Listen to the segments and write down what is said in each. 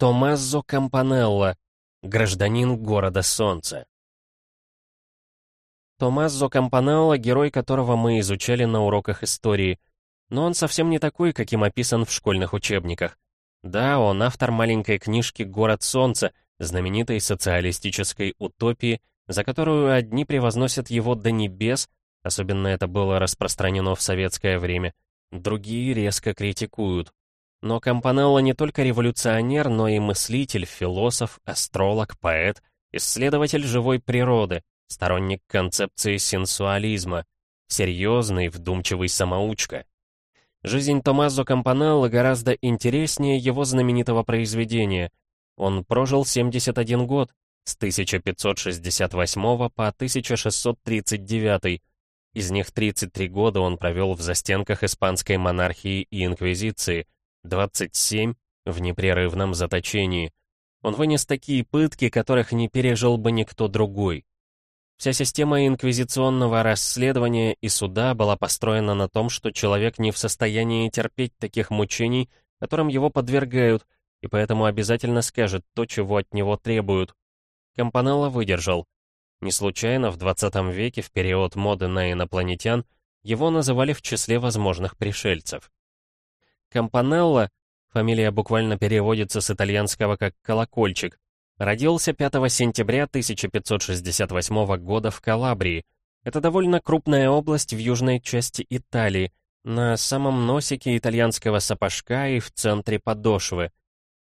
Томазо Кампанелло, гражданин города Солнца. Томазо Кампанелло — герой которого мы изучали на уроках истории. Но он совсем не такой, каким описан в школьных учебниках. Да, он автор маленькой книжки «Город Солнца», знаменитой социалистической утопии, за которую одни превозносят его до небес, особенно это было распространено в советское время, другие резко критикуют. Но Кампанелло не только революционер, но и мыслитель, философ, астролог, поэт, исследователь живой природы, сторонник концепции сенсуализма, серьезный, вдумчивый самоучка. Жизнь Томазо Кампанелло гораздо интереснее его знаменитого произведения. Он прожил 71 год, с 1568 по 1639. Из них 33 года он провел в застенках испанской монархии и инквизиции, 27 в непрерывном заточении. Он вынес такие пытки, которых не пережил бы никто другой. Вся система инквизиционного расследования и суда была построена на том, что человек не в состоянии терпеть таких мучений, которым его подвергают, и поэтому обязательно скажет то, чего от него требуют. Кампанелло выдержал. Не случайно в 20 веке, в период моды на инопланетян, его называли в числе возможных пришельцев. Кампанелло, фамилия буквально переводится с итальянского как «колокольчик», Родился 5 сентября 1568 года в Калабрии. Это довольно крупная область в южной части Италии, на самом носике итальянского сапожка и в центре подошвы.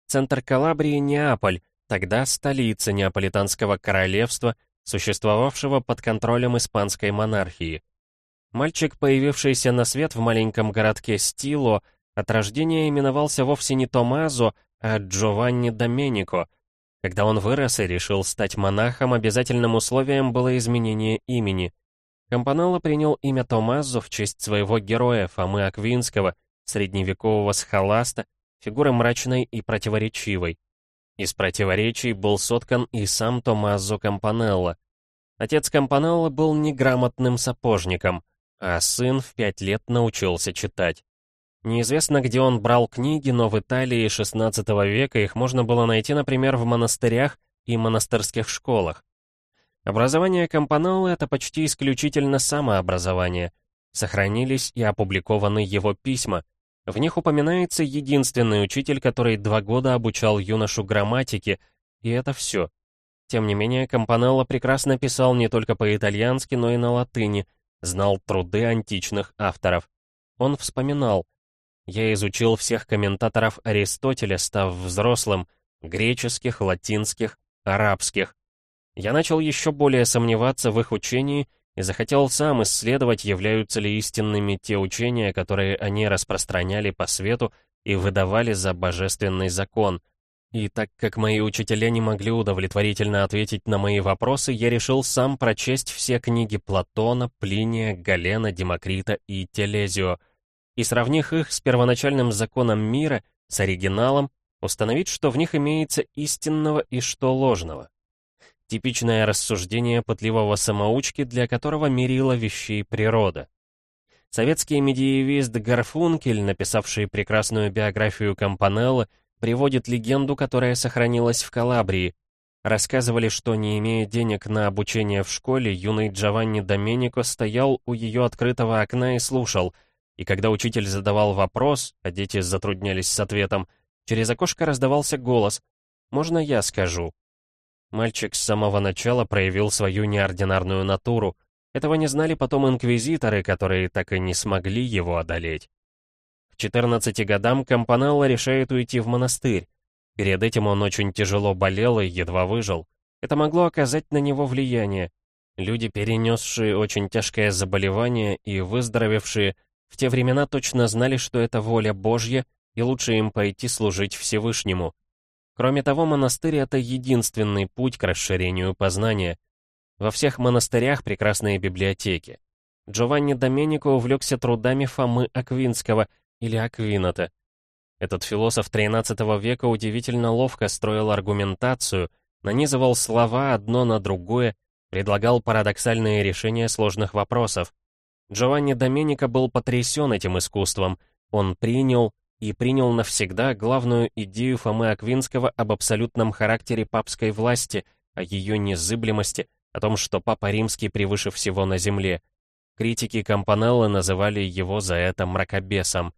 Центр Калабрии — Неаполь, тогда столица Неаполитанского королевства, существовавшего под контролем испанской монархии. Мальчик, появившийся на свет в маленьком городке Стило, от рождения именовался вовсе не Томазо, а Джованни Доменико — когда он вырос и решил стать монахом, обязательным условием было изменение имени. Кампанелло принял имя Томазо в честь своего героя Фомы Аквинского, средневекового схоласта, фигуры мрачной и противоречивой. Из противоречий был соткан и сам Томазо Кампанелло. Отец Кампанелло был неграмотным сапожником, а сын в пять лет научился читать. Неизвестно, где он брал книги, но в Италии XVI века их можно было найти, например, в монастырях и монастырских школах. Образование Кампанеллы — это почти исключительно самообразование. Сохранились и опубликованы его письма. В них упоминается единственный учитель, который два года обучал юношу грамматике, и это все. Тем не менее, Кампанелло прекрасно писал не только по-итальянски, но и на латыни, знал труды античных авторов. Он вспоминал, я изучил всех комментаторов Аристотеля, став взрослым, греческих, латинских, арабских. Я начал еще более сомневаться в их учении и захотел сам исследовать, являются ли истинными те учения, которые они распространяли по свету и выдавали за божественный закон. И так как мои учителя не могли удовлетворительно ответить на мои вопросы, я решил сам прочесть все книги Платона, Плиния, Галена, Демокрита и Телезио — и, сравнив их с первоначальным законом мира, с оригиналом, установить, что в них имеется истинного и что ложного. Типичное рассуждение пытливого самоучки, для которого мерила вещей природа. Советский медиевист Гарфункель, написавший прекрасную биографию Кампанеллы, приводит легенду, которая сохранилась в Калабрии. Рассказывали, что, не имея денег на обучение в школе, юный Джованни Доменико стоял у ее открытого окна и слушал — и когда учитель задавал вопрос, а дети затруднялись с ответом, через окошко раздавался голос «Можно я скажу?». Мальчик с самого начала проявил свою неординарную натуру. Этого не знали потом инквизиторы, которые так и не смогли его одолеть. К 14 годам Кампанелло решает уйти в монастырь. Перед этим он очень тяжело болел и едва выжил. Это могло оказать на него влияние. Люди, перенесшие очень тяжкое заболевание и выздоровевшие, в те времена точно знали, что это воля Божья, и лучше им пойти служить Всевышнему. Кроме того, монастырь — это единственный путь к расширению познания. Во всех монастырях прекрасные библиотеки. Джованни Доменико увлекся трудами Фомы Аквинского или Аквината. Этот философ XIII века удивительно ловко строил аргументацию, нанизывал слова одно на другое, предлагал парадоксальные решения сложных вопросов. Джованни Доменико был потрясен этим искусством. Он принял и принял навсегда главную идею Фомы Аквинского об абсолютном характере папской власти, о ее незыблемости, о том, что Папа Римский превыше всего на земле. Критики Кампанеллы называли его за это мракобесом.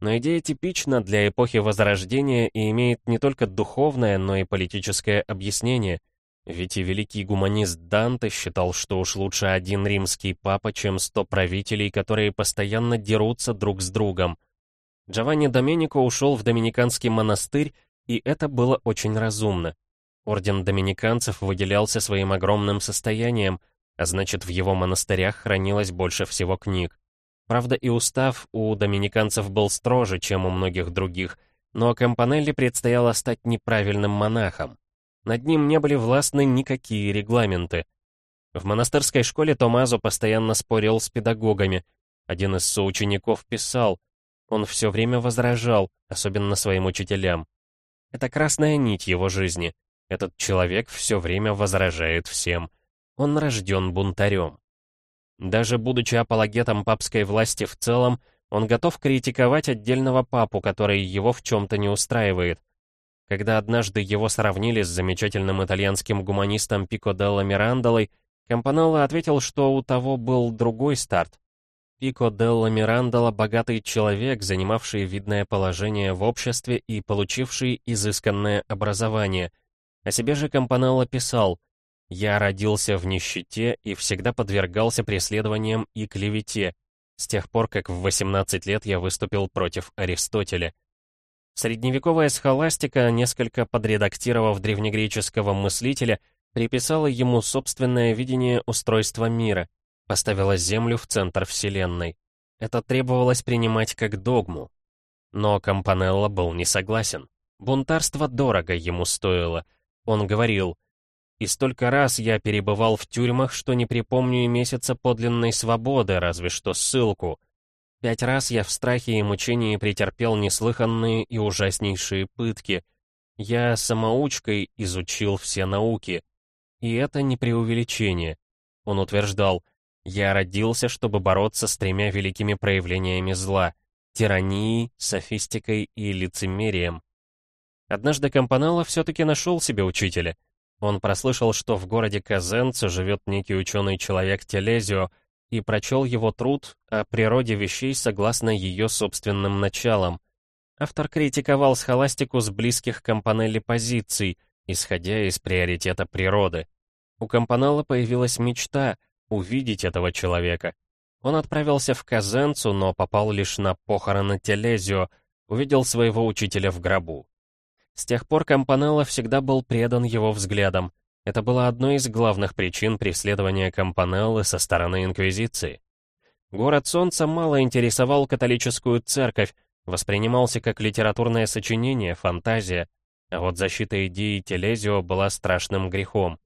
Но идея типична для эпохи Возрождения и имеет не только духовное, но и политическое объяснение. Ведь и великий гуманист Данте считал, что уж лучше один римский папа, чем сто правителей, которые постоянно дерутся друг с другом. Джованни Доменико ушел в доминиканский монастырь, и это было очень разумно. Орден доминиканцев выделялся своим огромным состоянием, а значит, в его монастырях хранилось больше всего книг. Правда, и устав у доминиканцев был строже, чем у многих других, но Кампанелли предстояло стать неправильным монахом. Над ним не были властны никакие регламенты. В монастырской школе Томазо постоянно спорил с педагогами. Один из соучеников писал, он все время возражал, особенно своим учителям. Это красная нить его жизни. Этот человек все время возражает всем. Он рожден бунтарем. Даже будучи апологетом папской власти в целом, он готов критиковать отдельного папу, который его в чем-то не устраивает. Когда однажды его сравнили с замечательным итальянским гуманистом Пико делла Мирандолой, Кампанелло ответил, что у того был другой старт. Пико Делла Мирандола — богатый человек, занимавший видное положение в обществе и получивший изысканное образование. О себе же Кампанелло писал «Я родился в нищете и всегда подвергался преследованиям и клевете, с тех пор, как в 18 лет я выступил против Аристотеля». Средневековая схоластика, несколько подредактировав древнегреческого мыслителя, приписала ему собственное видение устройства мира — поставила Землю в центр Вселенной. Это требовалось принимать как догму. Но Кампанелло был не согласен. Бунтарство дорого ему стоило. Он говорил, «И столько раз я перебывал в тюрьмах, что не припомню и месяца подлинной свободы, разве что ссылку. Пять раз я в страхе и мучении претерпел неслыханные и ужаснейшие пытки. Я самоучкой изучил все науки. И это не преувеличение. Он утверждал, я родился, чтобы бороться с тремя великими проявлениями зла — тиранией, софистикой и лицемерием. Однажды Кампанелло все-таки нашел себе учителя. Он прослышал, что в городе Казенцо живет некий ученый-человек Телезио, и прочел его труд о природе вещей согласно ее собственным началам. Автор критиковал схоластику с близких Кампанелли позиций, исходя из приоритета природы. У Кампанелло появилась мечта — увидеть этого человека. Он отправился в Казенцу, но попал лишь на похороны Телезио, увидел своего учителя в гробу. С тех пор Кампанелло всегда был предан его взглядам. Это было одной из главных причин преследования Кампанеллы со стороны Инквизиции. «Город Солнца» мало интересовал католическую церковь, воспринимался как литературное сочинение, фантазия, а вот защита идеи Телезио была страшным грехом.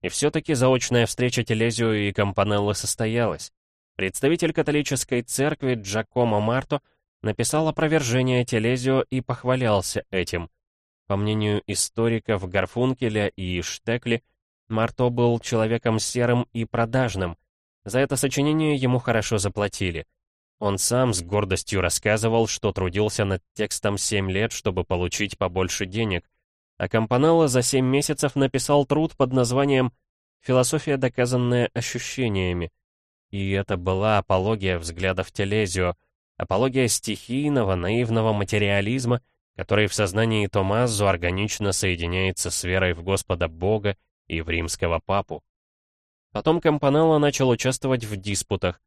И все-таки заочная встреча Телезио и Кампанеллы состоялась. Представитель католической церкви Джакомо Марто написал опровержение Телезио и похвалялся этим. По мнению историков Гарфункеля и Штекли, Марто был человеком серым и продажным. За это сочинение ему хорошо заплатили. Он сам с гордостью рассказывал, что трудился над текстом 7 лет, чтобы получить побольше денег, а Кампанелло за семь месяцев написал труд под названием «Философия, доказанная ощущениями». И это была апология взглядов Телезио, апология стихийного, наивного материализма, который в сознании Томазо органично соединяется с верой в Господа Бога и в римского папу. Потом Кампанелло начал участвовать в диспутах.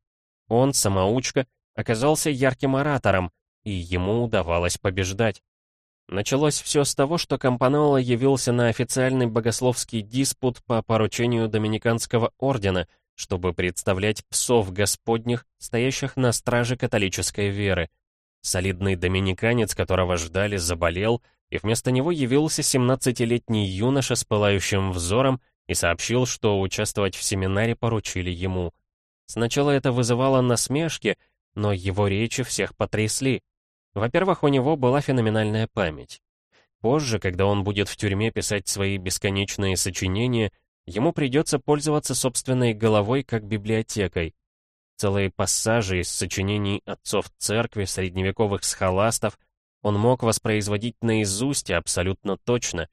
Он, самоучка, оказался ярким оратором, и ему удавалось побеждать. Началось все с того, что Кампанелло явился на официальный богословский диспут по поручению Доминиканского ордена, чтобы представлять псов господних, стоящих на страже католической веры. Солидный доминиканец, которого ждали, заболел, и вместо него явился 17-летний юноша с пылающим взором и сообщил, что участвовать в семинаре поручили ему. Сначала это вызывало насмешки, но его речи всех потрясли. Во-первых, у него была феноменальная память. Позже, когда он будет в тюрьме писать свои бесконечные сочинения, ему придется пользоваться собственной головой как библиотекой. Целые пассажи из сочинений отцов церкви, средневековых схоластов, Он мог воспроизводить наизусть абсолютно точно.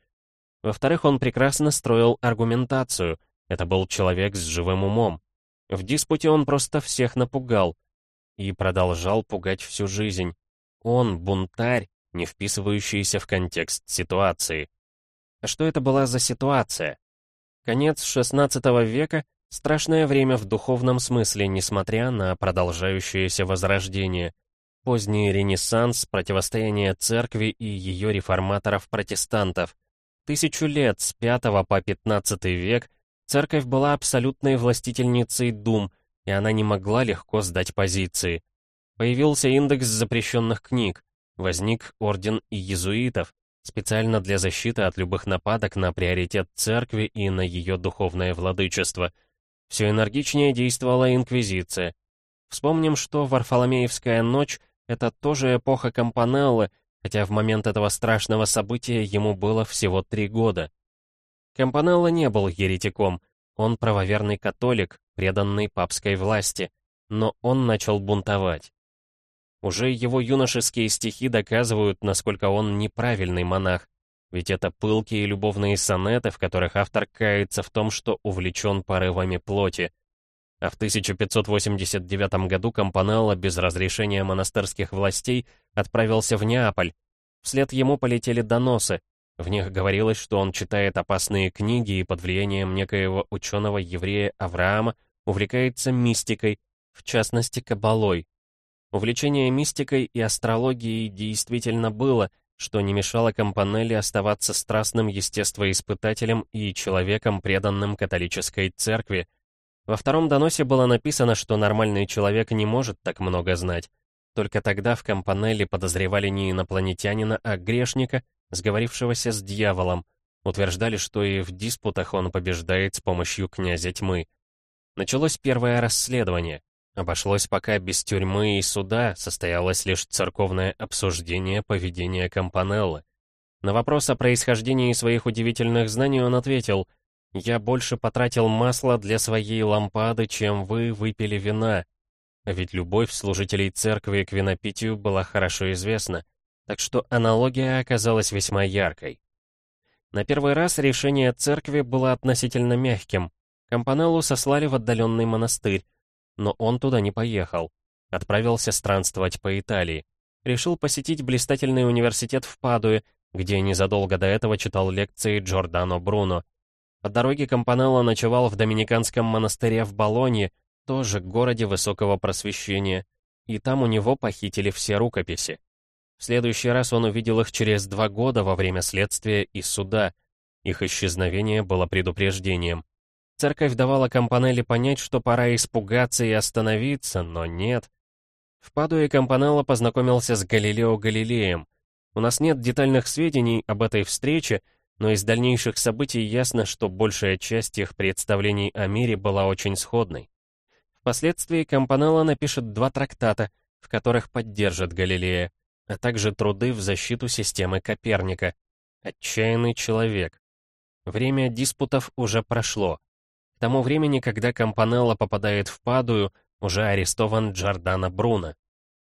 Во-вторых, он прекрасно строил аргументацию. Это был человек с живым умом. В диспуте он просто всех напугал. И продолжал пугать всю жизнь. Он бунтарь, не вписывающийся в контекст ситуации. А что это была за ситуация? Конец XVI века — страшное время в духовном смысле, несмотря на продолжающееся возрождение. Поздний Ренессанс, противостояние церкви и ее реформаторов-протестантов. Тысячу лет с V по XV век церковь была абсолютной властительницей дум, и она не могла легко сдать позиции. Появился индекс запрещенных книг, возник орден иезуитов, специально для защиты от любых нападок на приоритет церкви и на ее духовное владычество. Все энергичнее действовала инквизиция. Вспомним, что Варфоломеевская ночь — это тоже эпоха Кампанеллы, хотя в момент этого страшного события ему было всего три года. Кампанелло не был еретиком, он правоверный католик, преданный папской власти, но он начал бунтовать. Уже его юношеские стихи доказывают, насколько он неправильный монах, ведь это пылкие любовные сонеты, в которых автор кается в том, что увлечен порывами плоти. А в 1589 году Кампанелло без разрешения монастырских властей отправился в Неаполь. Вслед ему полетели доносы. В них говорилось, что он читает опасные книги и под влиянием некоего ученого-еврея Авраама увлекается мистикой, в частности, кабалой. Увлечение мистикой и астрологией действительно было, что не мешало Кампанелли оставаться страстным естествоиспытателем и человеком, преданным католической церкви. Во втором доносе было написано, что нормальный человек не может так много знать. Только тогда в Кампанелли подозревали не инопланетянина, а грешника, сговорившегося с дьяволом. Утверждали, что и в диспутах он побеждает с помощью князя тьмы. Началось первое расследование. Обошлось пока без тюрьмы и суда, состоялось лишь церковное обсуждение поведения Кампанеллы. На вопрос о происхождении своих удивительных знаний он ответил, «Я больше потратил масла для своей лампады, чем вы выпили вина». Ведь любовь служителей церкви к винопитию была хорошо известна, так что аналогия оказалась весьма яркой. На первый раз решение церкви было относительно мягким. Кампанеллу сослали в отдаленный монастырь, но он туда не поехал. Отправился странствовать по Италии. Решил посетить блистательный университет в Падуе, где незадолго до этого читал лекции Джордано Бруно. По дороге Кампанелло ночевал в доминиканском монастыре в Болонье, тоже городе высокого просвещения, и там у него похитили все рукописи. В следующий раз он увидел их через два года во время следствия и суда. Их исчезновение было предупреждением. Церковь давала Кампанелли понять, что пора испугаться и остановиться, но нет. В Падуе Кампанелло познакомился с Галилео Галилеем. У нас нет детальных сведений об этой встрече, но из дальнейших событий ясно, что большая часть их представлений о мире была очень сходной. Впоследствии Кампанелло напишет два трактата, в которых поддержит Галилея, а также труды в защиту системы Коперника. Отчаянный человек. Время диспутов уже прошло. К тому времени, когда Кампанелло попадает в Падую, уже арестован Джордано Бруно.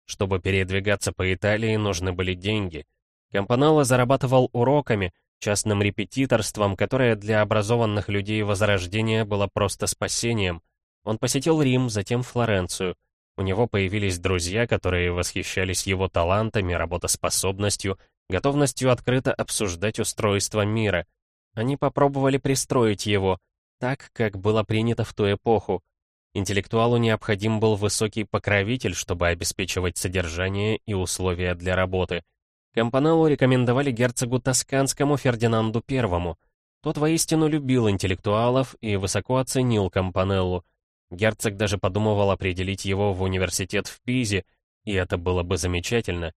Чтобы передвигаться по Италии, нужны были деньги. Кампанелло зарабатывал уроками, частным репетиторством, которое для образованных людей Возрождения было просто спасением. Он посетил Рим, затем Флоренцию. У него появились друзья, которые восхищались его талантами, работоспособностью, готовностью открыто обсуждать устройство мира. Они попробовали пристроить его — так, как было принято в ту эпоху. Интеллектуалу необходим был высокий покровитель, чтобы обеспечивать содержание и условия для работы. Кампаналу рекомендовали герцогу Тосканскому Фердинанду I. Тот воистину любил интеллектуалов и высоко оценил Кампанеллу. Герцог даже подумывал определить его в университет в Пизе, и это было бы замечательно.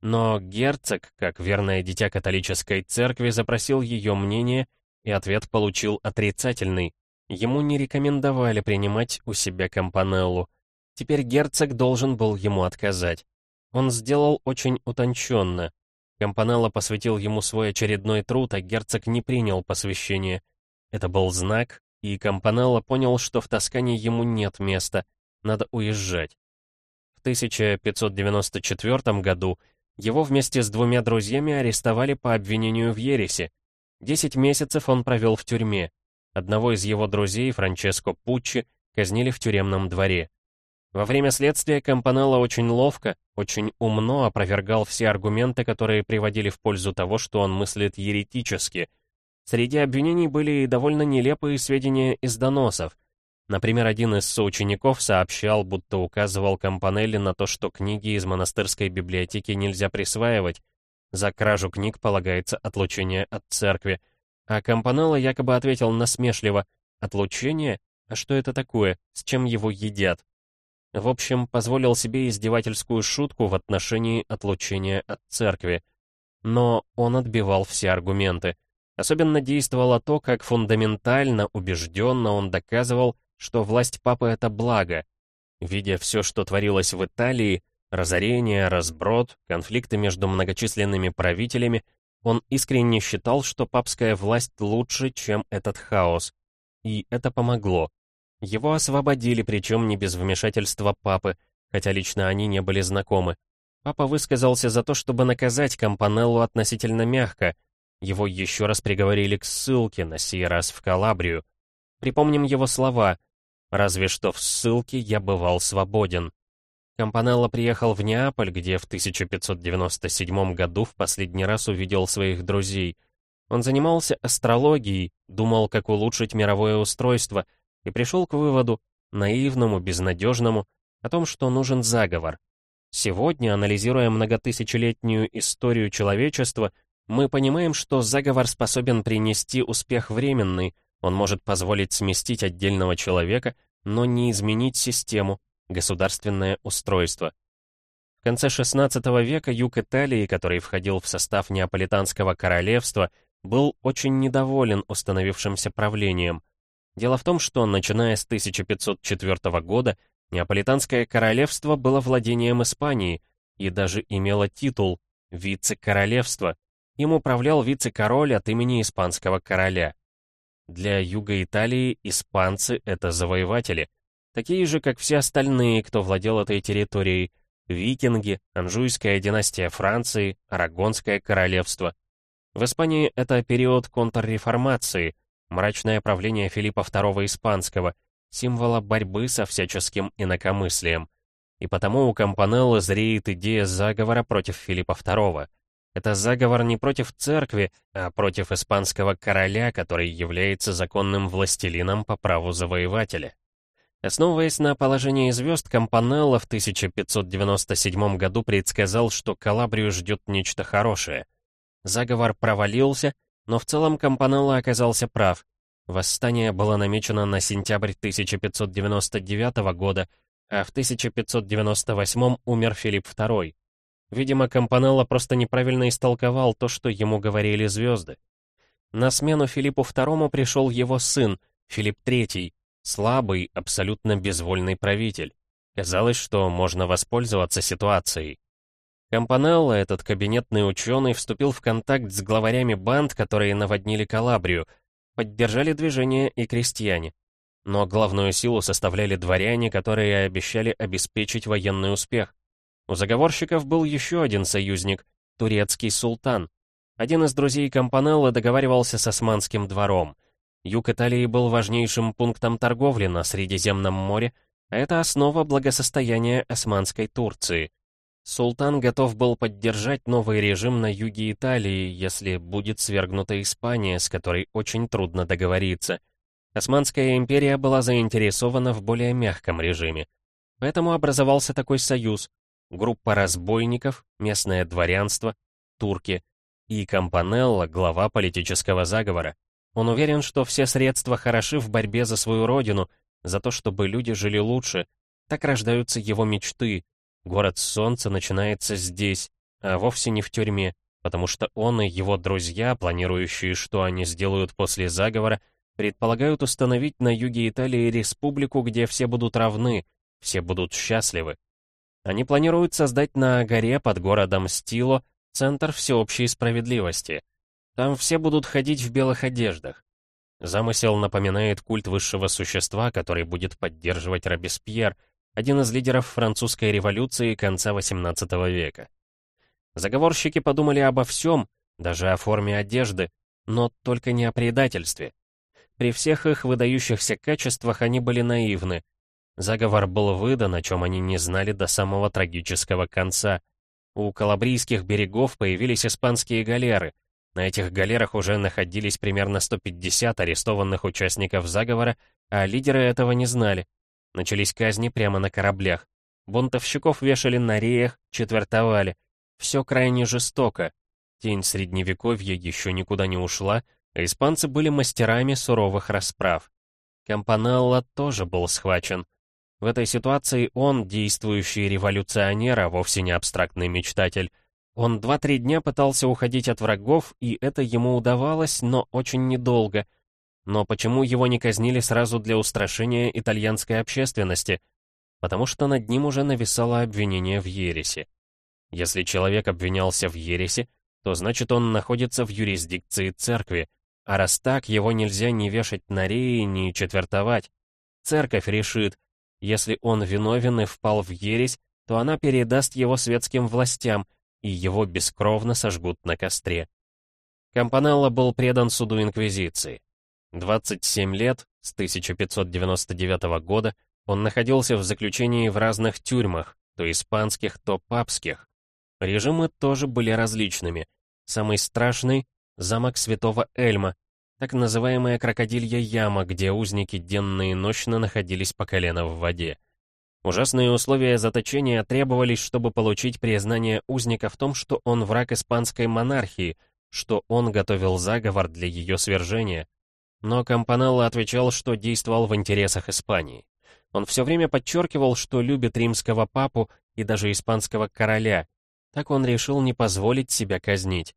Но герцог, как верное дитя католической церкви, запросил ее мнение и ответ получил отрицательный. Ему не рекомендовали принимать у себя Кампанеллу. Теперь герцог должен был ему отказать. Он сделал очень утонченно. Кампанелло посвятил ему свой очередной труд, а герцог не принял посвящение. Это был знак, и Кампанелло понял, что в Тоскане ему нет места, надо уезжать. В 1594 году Его вместе с двумя друзьями арестовали по обвинению в ереси. Десять месяцев он провел в тюрьме. Одного из его друзей, Франческо Пуччи, казнили в тюремном дворе. Во время следствия Кампанелло очень ловко, очень умно опровергал все аргументы, которые приводили в пользу того, что он мыслит еретически. Среди обвинений были и довольно нелепые сведения из доносов. Например, один из соучеников сообщал, будто указывал Кампанелли на то, что книги из монастырской библиотеки нельзя присваивать. За кражу книг полагается отлучение от церкви. А Кампанелло якобы ответил насмешливо «Отлучение? А что это такое? С чем его едят?» В общем, позволил себе издевательскую шутку в отношении отлучения от церкви. Но он отбивал все аргументы. Особенно действовало то, как фундаментально, убежденно он доказывал, что власть папы — это благо. Видя все, что творилось в Италии, разорение, разброд, конфликты между многочисленными правителями, он искренне считал, что папская власть лучше, чем этот хаос. И это помогло. Его освободили, причем не без вмешательства папы, хотя лично они не были знакомы. Папа высказался за то, чтобы наказать Кампанеллу относительно мягко. Его еще раз приговорили к ссылке, на сей раз в Калабрию. Припомним его слова «Разве что в ссылке я бывал свободен». Кампанелло приехал в Неаполь, где в 1597 году в последний раз увидел своих друзей. Он занимался астрологией, думал, как улучшить мировое устройство — и пришел к выводу, наивному, безнадежному, о том, что нужен заговор. Сегодня, анализируя многотысячелетнюю историю человечества, мы понимаем, что заговор способен принести успех временный, он может позволить сместить отдельного человека, но не изменить систему, государственное устройство. В конце XVI века юг Италии, который входил в состав Неаполитанского королевства, был очень недоволен установившимся правлением. Дело в том, что, начиная с 1504 года, Неаполитанское королевство было владением Испании и даже имело титул «вице-королевство». Им управлял вице-король от имени испанского короля. Для юга Италии испанцы — это завоеватели, такие же, как все остальные, кто владел этой территорией, викинги, Анжуйская династия Франции, Арагонское королевство. В Испании это период контрреформации — мрачное правление Филиппа II Испанского, символа борьбы со всяческим инакомыслием. И потому у Кампанеллы зреет идея заговора против Филиппа II. Это заговор не против церкви, а против испанского короля, который является законным властелином по праву завоевателя. Основываясь на положении звезд, Кампанелло в 1597 году предсказал, что Калабрию ждет нечто хорошее. Заговор провалился, но в целом Кампанелло оказался прав. Восстание было намечено на сентябрь 1599 года, а в 1598 умер Филипп II. Видимо, Кампанелло просто неправильно истолковал то, что ему говорили звезды. На смену Филиппу II пришел его сын, Филипп III, слабый, абсолютно безвольный правитель. Казалось, что можно воспользоваться ситуацией. Кампанелло, этот кабинетный ученый, вступил в контакт с главарями банд, которые наводнили Калабрию, поддержали движение и крестьяне. Но главную силу составляли дворяне, которые обещали обеспечить военный успех. У заговорщиков был еще один союзник — турецкий султан. Один из друзей Кампанелло договаривался с османским двором. Юг Италии был важнейшим пунктом торговли на Средиземном море, а это основа благосостояния османской Турции — Султан готов был поддержать новый режим на юге Италии, если будет свергнута Испания, с которой очень трудно договориться. Османская империя была заинтересована в более мягком режиме. Поэтому образовался такой союз. Группа разбойников, местное дворянство, турки и Кампанелло, глава политического заговора. Он уверен, что все средства хороши в борьбе за свою родину, за то, чтобы люди жили лучше. Так рождаются его мечты, Город Солнца начинается здесь, а вовсе не в тюрьме, потому что он и его друзья, планирующие, что они сделают после заговора, предполагают установить на юге Италии республику, где все будут равны, все будут счастливы. Они планируют создать на горе под городом Стило центр всеобщей справедливости. Там все будут ходить в белых одеждах. Замысел напоминает культ высшего существа, который будет поддерживать Робеспьер — один из лидеров французской революции конца XVIII века. Заговорщики подумали обо всем, даже о форме одежды, но только не о предательстве. При всех их выдающихся качествах они были наивны. Заговор был выдан, о чем они не знали до самого трагического конца. У Калабрийских берегов появились испанские галеры. На этих галерах уже находились примерно 150 арестованных участников заговора, а лидеры этого не знали. Начались казни прямо на кораблях. Бунтовщиков вешали на реях, четвертовали. Все крайне жестоко. Тень средневековья еще никуда не ушла, а испанцы были мастерами суровых расправ. Кампанелло тоже был схвачен. В этой ситуации он, действующий революционер, а вовсе не абстрактный мечтатель. Он два-три дня пытался уходить от врагов, и это ему удавалось, но очень недолго. Но почему его не казнили сразу для устрашения итальянской общественности? Потому что над ним уже нависало обвинение в ересе. Если человек обвинялся в ересе, то значит он находится в юрисдикции церкви, а раз так, его нельзя ни вешать на реи, ни четвертовать. Церковь решит, если он виновен и впал в ересь, то она передаст его светским властям, и его бескровно сожгут на костре. Кампанелло был предан суду Инквизиции. 27 лет, с 1599 года, он находился в заключении в разных тюрьмах, то испанских, то папских. Режимы тоже были различными. Самый страшный — замок Святого Эльма, так называемая крокодилья яма, где узники денно и ночно находились по колено в воде. Ужасные условия заточения требовались, чтобы получить признание узника в том, что он враг испанской монархии, что он готовил заговор для ее свержения. Но Кампанелло отвечал, что действовал в интересах Испании. Он все время подчеркивал, что любит римского папу и даже испанского короля. Так он решил не позволить себя казнить.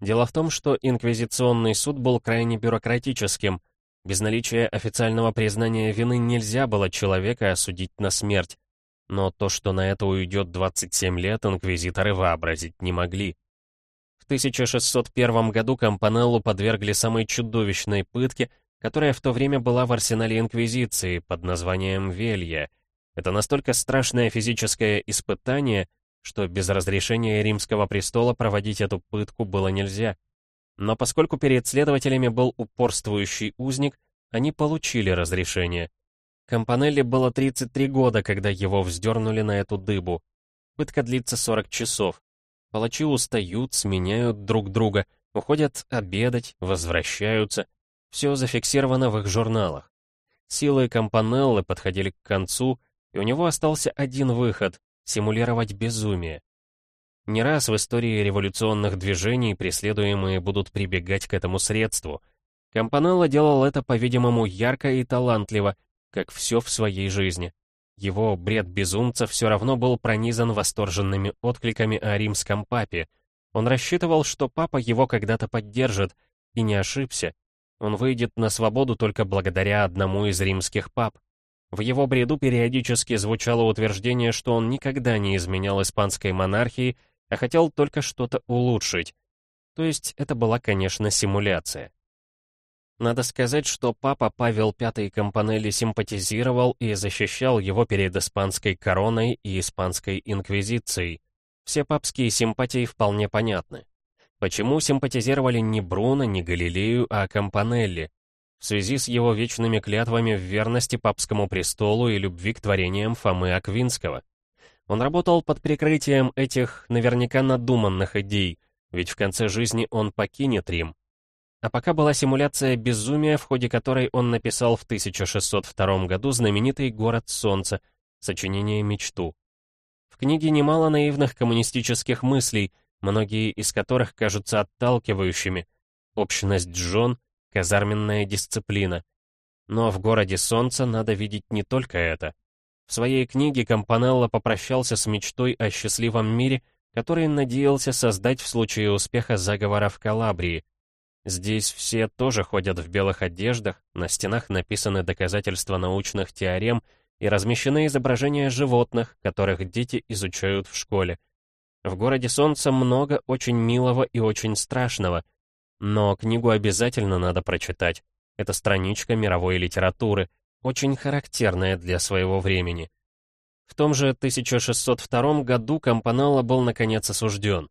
Дело в том, что инквизиционный суд был крайне бюрократическим. Без наличия официального признания вины нельзя было человека осудить на смерть. Но то, что на это уйдет 27 лет, инквизиторы вообразить не могли. В 1601 году Кампанеллу подвергли самой чудовищной пытке, которая в то время была в арсенале Инквизиции под названием Велья. Это настолько страшное физическое испытание, что без разрешения римского престола проводить эту пытку было нельзя. Но поскольку перед следователями был упорствующий узник, они получили разрешение. Кампанелли было 33 года, когда его вздернули на эту дыбу. Пытка длится 40 часов. Палачи устают, сменяют друг друга, уходят обедать, возвращаются. Все зафиксировано в их журналах. Силы Кампанеллы подходили к концу, и у него остался один выход симулировать безумие. Не раз в истории революционных движений преследуемые будут прибегать к этому средству. Кампанелло делал это, по-видимому, ярко и талантливо, как все в своей жизни. Его бред безумца все равно был пронизан восторженными откликами о римском папе. Он рассчитывал, что папа его когда-то поддержит, и не ошибся. Он выйдет на свободу только благодаря одному из римских пап. В его бреду периодически звучало утверждение, что он никогда не изменял испанской монархии, а хотел только что-то улучшить. То есть это была, конечно, симуляция. Надо сказать, что папа Павел V Компанелли симпатизировал и защищал его перед испанской короной и испанской инквизицией. Все папские симпатии вполне понятны. Почему симпатизировали не Бруно, не Галилею, а Компанелли? в связи с его вечными клятвами в верности папскому престолу и любви к творениям Фомы Аквинского. Он работал под прикрытием этих наверняка надуманных идей, ведь в конце жизни он покинет Рим. А пока была симуляция безумия, в ходе которой он написал в 1602 году знаменитый «Город солнца», сочинение «Мечту». В книге немало наивных коммунистических мыслей, многие из которых кажутся отталкивающими. Общность жен — казарменная дисциплина. Но в городе солнца надо видеть не только это. В своей книге Компанелло попрощался с мечтой о счастливом мире, который надеялся создать в случае успеха заговора в Калабрии. Здесь все тоже ходят в белых одеждах, на стенах написаны доказательства научных теорем и размещены изображения животных, которых дети изучают в школе. В городе Солнца много очень милого и очень страшного — но книгу обязательно надо прочитать. Это страничка мировой литературы, очень характерная для своего времени. В том же 1602 году Кампанелло был наконец осужден.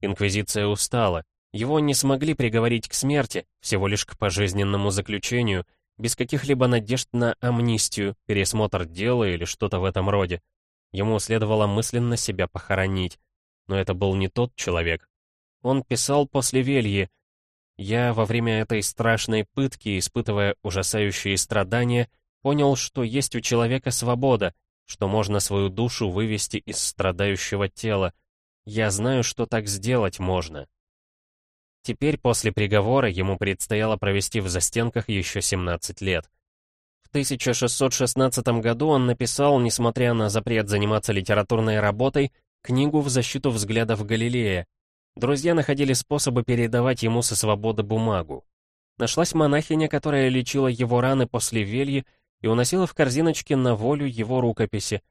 Инквизиция устала. Его не смогли приговорить к смерти, всего лишь к пожизненному заключению, без каких-либо надежд на амнистию, пересмотр дела или что-то в этом роде. Ему следовало мысленно себя похоронить. Но это был не тот человек. Он писал после вельи. «Я во время этой страшной пытки, испытывая ужасающие страдания, понял, что есть у человека свобода, что можно свою душу вывести из страдающего тела. Я знаю, что так сделать можно». Теперь, после приговора, ему предстояло провести в застенках еще 17 лет. В 1616 году он написал, несмотря на запрет заниматься литературной работой, книгу в защиту взглядов Галилея. Друзья находили способы передавать ему со свободы бумагу. Нашлась монахиня, которая лечила его раны после вельи и уносила в корзиночке на волю его рукописи.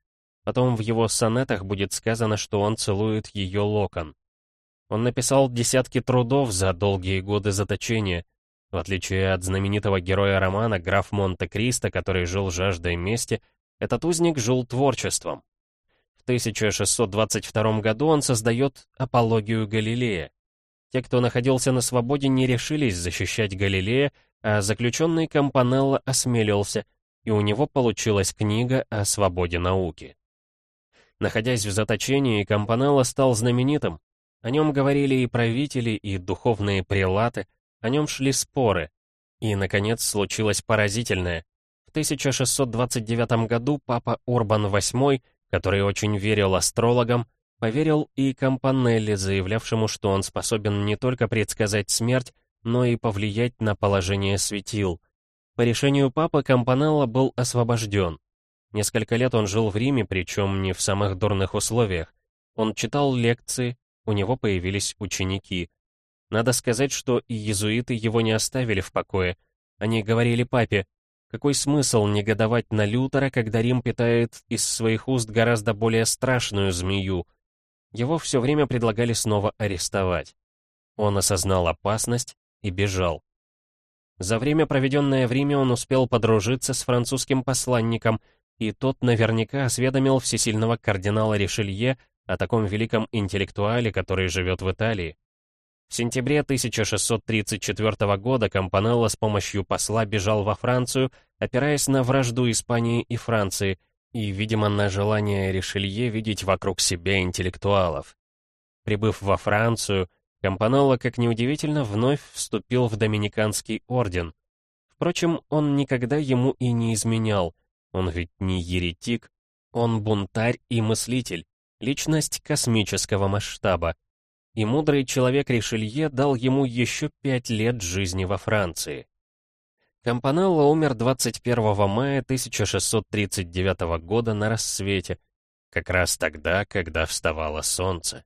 Потом в его сонетах будет сказано, что он целует ее локон. Он написал десятки трудов за долгие годы заточения. В отличие от знаменитого героя романа граф Монте-Кристо, который жил жаждой мести, этот узник жил творчеством. В 1622 году он создает «Апологию Галилея». Те, кто находился на свободе, не решились защищать Галилея, а заключенный Кампанелло осмелился, и у него получилась книга о свободе науки. Находясь в заточении, Кампанелло стал знаменитым, о нем говорили и правители, и духовные прелаты, о нем шли споры. И, наконец, случилось поразительное. В 1629 году папа Урбан VIII, который очень верил астрологам, поверил и Кампанелли, заявлявшему, что он способен не только предсказать смерть, но и повлиять на положение светил. По решению папы Кампанелло был освобожден. Несколько лет он жил в Риме, причем не в самых дурных условиях. Он читал лекции, у него появились ученики. Надо сказать, что и иезуиты его не оставили в покое. Они говорили папе, какой смысл негодовать на Лютера, когда Рим питает из своих уст гораздо более страшную змею? Его все время предлагали снова арестовать. Он осознал опасность и бежал. За время, проведенное в Риме, он успел подружиться с французским посланником, и тот наверняка осведомил всесильного кардинала Ришелье о таком великом интеллектуале, который живет в Италии. В сентябре 1634 года Кампанелло с помощью посла бежал во Францию, опираясь на вражду Испании и Франции, и, видимо, на желание Ришелье видеть вокруг себя интеллектуалов. Прибыв во Францию, Кампанелло, как неудивительно, вновь вступил в Доминиканский орден. Впрочем, он никогда ему и не изменял, он ведь не еретик, он бунтарь и мыслитель, личность космического масштаба. И мудрый человек Ришелье дал ему еще пять лет жизни во Франции. Кампанелло умер 21 мая 1639 года на рассвете, как раз тогда, когда вставало солнце.